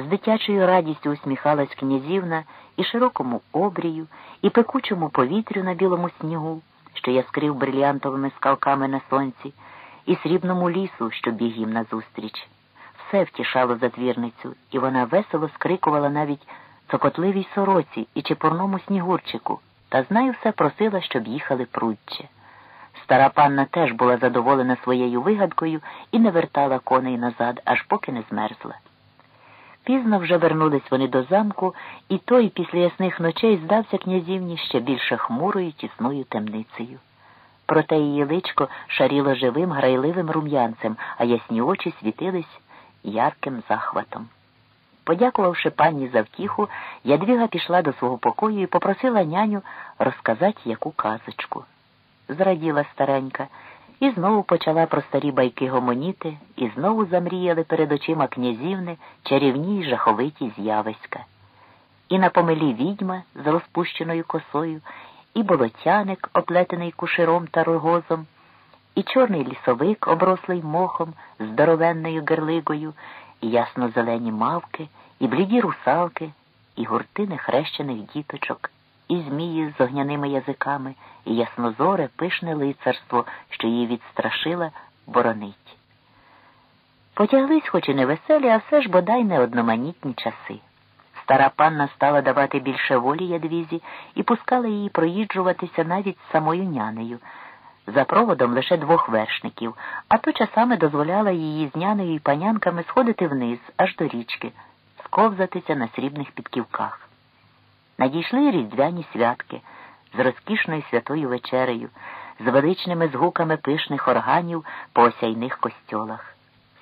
З дитячою радістю усміхалась князівна і широкому обрію, і пекучому повітрю на білому снігу, що яскрив брильянтовими скалками на сонці, і срібному лісу, що біг їм назустріч. Все втішало затвірницю, і вона весело скрикувала навіть цокотливій сороці і чепурному снігурчику, та знаю все просила, щоб їхали прудче. Стара панна теж була задоволена своєю вигадкою і не вертала коней назад, аж поки не змерзла. Пізно вже вернулись вони до замку, і той після ясних ночей здався князівні ще більше хмурою тісною темницею. Проте її личко шаріло живим, грайливим рум'янцем, а ясні очі світились ярким захватом. Подякувавши пані за втіху, ядвіга пішла до свого покою і попросила няню розказати яку казочку. Зраділа старенька і знову почала про старі байки гомоніти, і знову замріяли перед очима князівни чарівні й жаховиті з'явиська. І на помилі відьма з розпущеною косою, і болотяник, оплетений куширом та рогозом, і чорний лісовик, оброслий мохом, здоровенною герлигою, і ясно-зелені мавки, і бліді русалки, і гурти нехрещених діточок і змії з огняними язиками, і яснозоре пишне лицарство, що її відстрашила, боронить. Потяглись, хоч і не веселі, а все ж бодай не одноманітні часи. Стара панна стала давати більше волі ядвізі і пускала її проїжджуватися навіть з самою нянею, за проводом лише двох вершників, а то часами дозволяла її з нянею і панянками сходити вниз, аж до річки, сковзатися на срібних підківках. Надійшли різдвяні святки з розкішною святою вечерею, з величними згуками пишних органів по осяйних костьолах.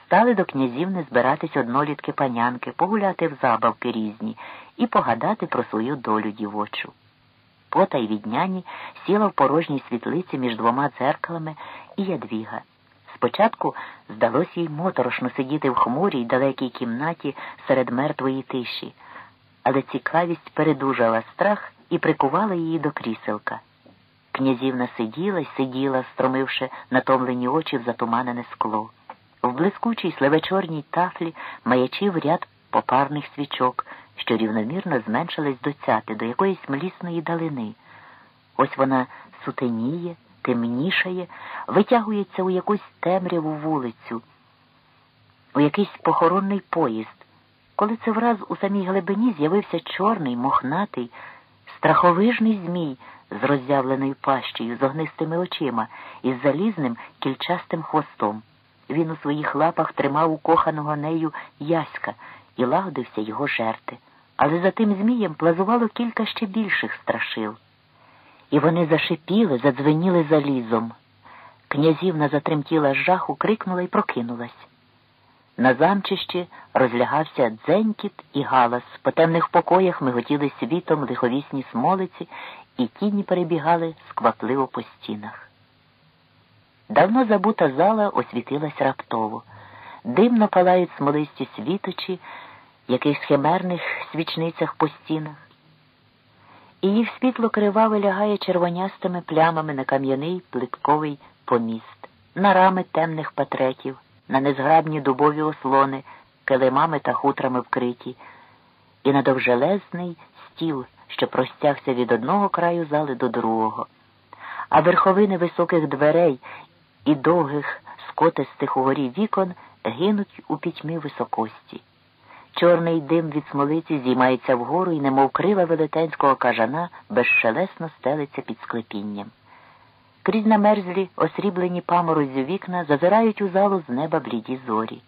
Стали до князівни збиратись однолітки панянки, погуляти в забавки різні і погадати про свою долю дівочу. Потай від няні сіла в порожній світлиці між двома дзеркалами і ядвіга. Спочатку здалося їй моторошно сидіти в хмурій далекій кімнаті серед мертвої тиші але цікавість передужала страх і прикувала її до кріселка. Князівна сиділа й сиділа, стромивши натомлені очі в затуманене скло. В блискучій сливечорній тафлі маячив ряд попарних свічок, що рівномірно зменшились до цяти, до якоїсь млісної далини. Ось вона сутеніє, темнішає, витягується у якусь темряву вулицю, у якийсь похоронний поїзд коли це враз у самій глибині з'явився чорний, мохнатий, страховижний змій з роззявленою пащею, з огнистими очима і з залізним кільчастим хвостом. Він у своїх лапах тримав укоханого нею яська і лагодився його жерти. Але за тим змієм плазувало кілька ще більших страшил. І вони зашипіли, задзвеніли залізом. Князівна затремтіла з жаху, крикнула і прокинулась. На замчищі розлягався дзенькіт і галас, по темних покоях миготіли світом лиховісні смолиці, і тіні перебігали сквапливо по стінах. Давно забута зала освітилась раптово. Димно палають смолисті світочі, яких химерних свічницях по стінах. І їх світло криваве лягає червонястими плямами на кам'яний плитковий поміст, на рами темних патретів на незграбні дубові ослони, килимами та хутрами вкриті, і на довжелезний стіл, що простягся від одного краю зали до другого, а верховини високих дверей і довгих скотистих угорі вікон гинуть у пітьмі високості. Чорний дим від смолиці зіймається вгору і, немов крила велетенського кажана, безшелесно стелиться під склепінням. Крізь намерзлі, осріблені паморозю вікна зазирають у залу з неба бліді зорі.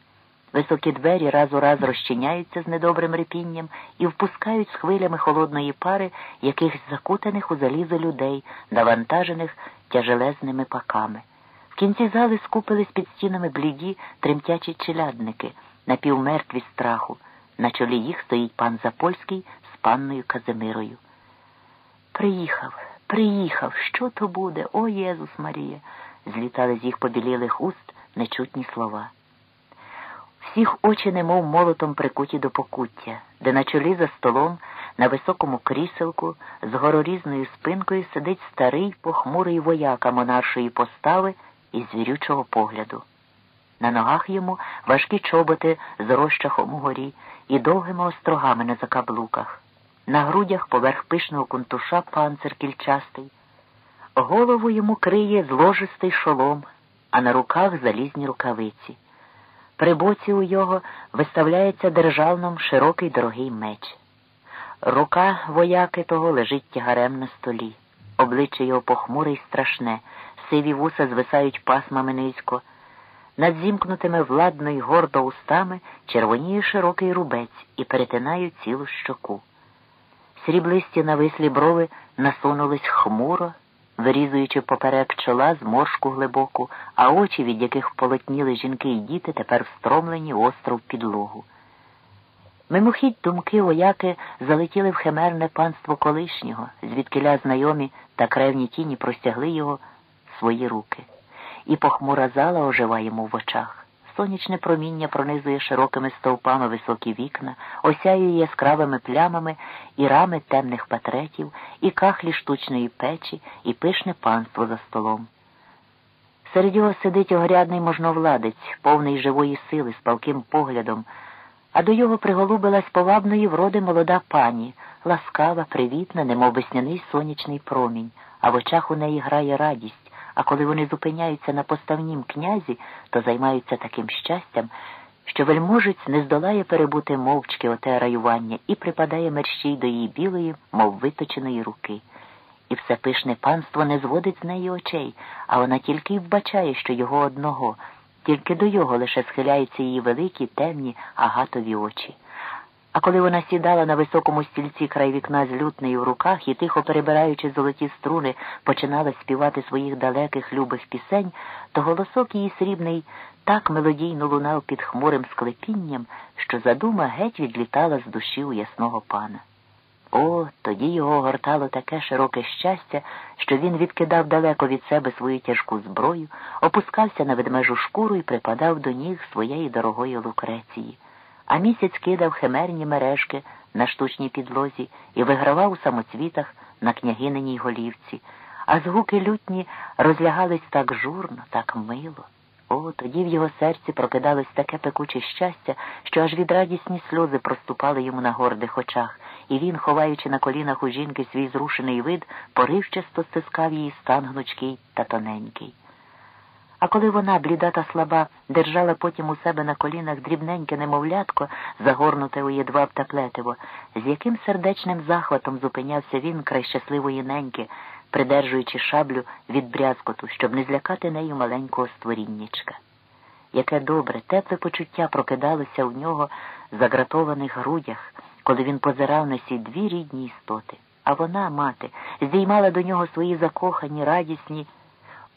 Високі двері раз у раз розчиняються з недобрим репінням і впускають з хвилями холодної пари якихось закутаних у залізо людей, навантажених тяжелезними паками. В кінці зали скупились під стінами бліді, тремтячі челядники, напівмертві страху. На чолі їх стоїть пан Запольський з панною Казимирою. Приїхав. Приїхав, що то буде, о Єзус Марія, злітали з їх побілілих уст нечутні слова. Всіх очі, немов молотом прикуті до покуття, де на чолі за столом, на високому кріселку, з горорізною спинкою сидить старий похмурий вояка монаршої постави і звірючого погляду. На ногах йому важкі чоботи з розчахом угорі і довгими острогами на закаблуках, на грудях поверх пишного кунтуша панцир кільчастий. Голову йому криє зложистий шолом, а на руках залізні рукавиці. При боці у його виставляється державном широкий дорогий меч. Рука вояки того лежить тягарем на столі, обличчя його похмуре й страшне, сиві вуса звисають пасмами низько. Над зімкнутими владно й гордо устами червоніє широкий рубець і перетинає цілу щоку. Сріблисті навислі брови насунулись хмуро, вирізуючи поперек чола зморшку глибоку, а очі, від яких полотніли жінки й діти, тепер встромлені остро в підлогу. Мимохідь думки вояки залетіли в химерне панство колишнього, звідкиля знайомі та кревні тіні простягли його свої руки. І похмура зала ожива йому в очах. Сонячне проміння пронизує широкими стовпами високі вікна, осяює яскравими плямами і рами темних патретів, і кахлі штучної печі, і пишне панство за столом. Серед його сидить огрядний можновладець, повний живої сили, з палким поглядом, а до його приголубилась повабної вроди молода пані, ласкава, привітна, немов весняний сонячний промінь, а в очах у неї грає радість а коли вони зупиняються на поставнім князі, то займаються таким щастям, що вельможець не здолає перебути мовчки оте раювання і припадає мерщій до її білої, мов виточеної руки. І все пишне панство не зводить з неї очей, а вона тільки й вбачає, що його одного, тільки до його лише схиляються її великі, темні, агатові очі. А коли вона сідала на високому стільці край вікна з лютнею в руках і, тихо перебираючи золоті струни, починала співати своїх далеких любих пісень, то голосок її срібний так мелодійно лунав під хмурим склепінням, що задума геть відлітала з душі у ясного пана. О, тоді його гортало таке широке щастя, що він відкидав далеко від себе свою тяжку зброю, опускався на ведмежу шкуру і припадав до ніг своєї дорогої Лукреції а місяць кидав химерні мережки на штучній підлозі і вигравав у самоцвітах на княгининій голівці, а згуки лютні розлягались так журно, так мило. О, тоді в його серці прокидалось таке пекуче щастя, що аж від радісні сльози проступали йому на гордих очах, і він, ховаючи на колінах у жінки свій зрушений вид, поривчасто стискав її стан гнучкий та тоненький. А коли вона, бліда та слаба, держала потім у себе на колінах дрібненьке немовлятко, загорнуте у єдваб таплетиво, з яким сердечним захватом зупинявся він край щасливої неньки, придержуючи шаблю від брязкоту, щоб не злякати нею маленького створіннячка. Яке добре, тепле почуття прокидалося у нього загратованих грудях, коли він позирав на сі дві рідні істоти. А вона, мати, здіймала до нього свої закохані, радісні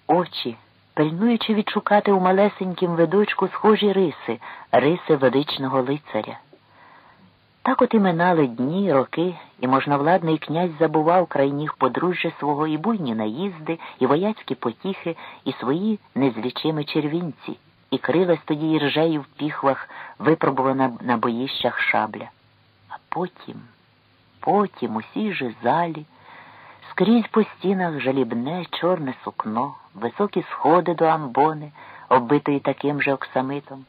очі пильнуючи відшукати у малесенькім видочку схожі риси, риси величного лицаря. Так от і минали дні, роки, і можновладний князь забував крайніх подружжя свого і буйні наїзди, і вояцькі потіхи, і свої незлічими червінці, і крилась тоді іржею в піхвах, випробувана на боїщах шабля. А потім, потім усій же залі. Скрізь по стінах жалібне чорне сукно, високі сходи до амбони, оббитої таким же оксамитом,